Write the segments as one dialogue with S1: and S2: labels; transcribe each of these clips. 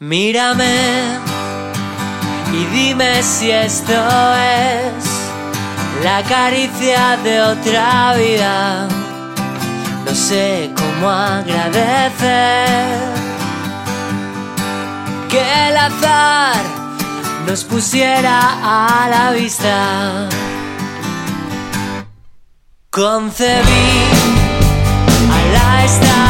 S1: Mírame y dime si esto es la caricia de otra vida. No sé cómo agradecer que el azar nos pusiera a la vista. Concebí a la estación.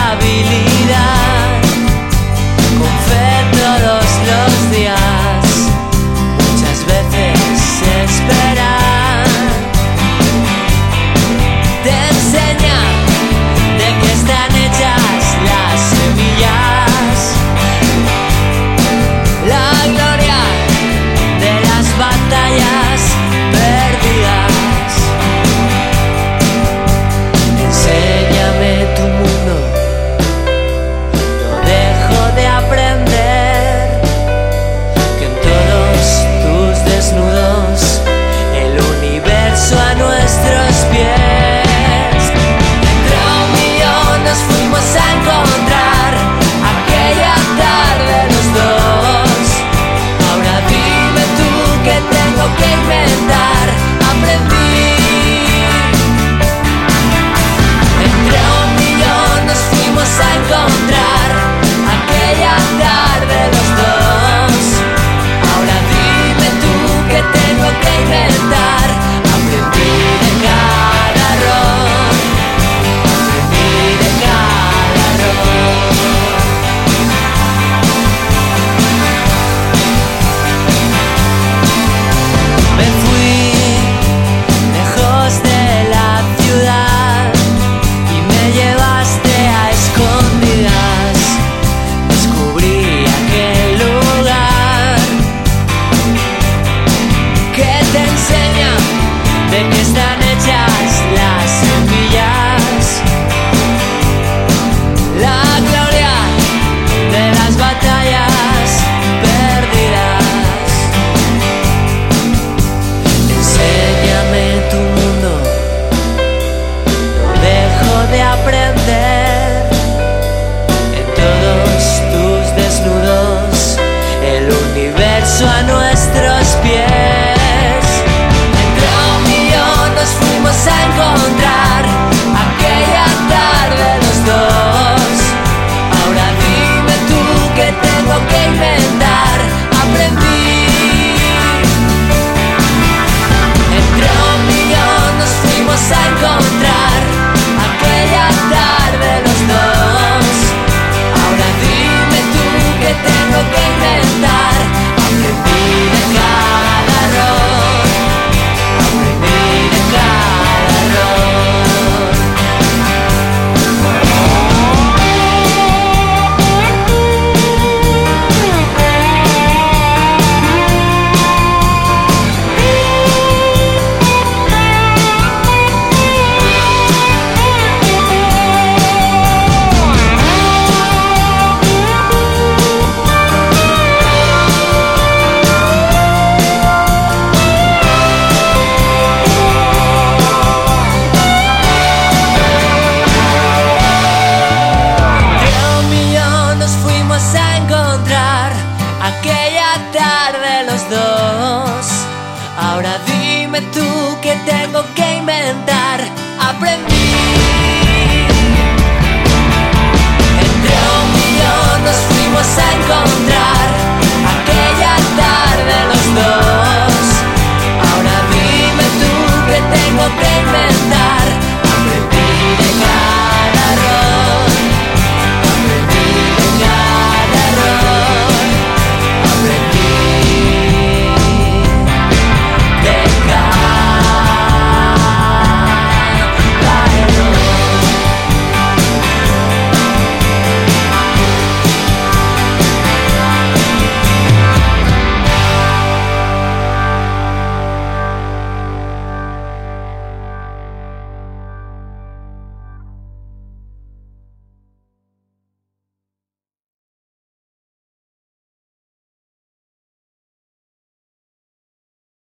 S1: tarde los dos. Ahora dime tú que tengo que inventar. Aprendí.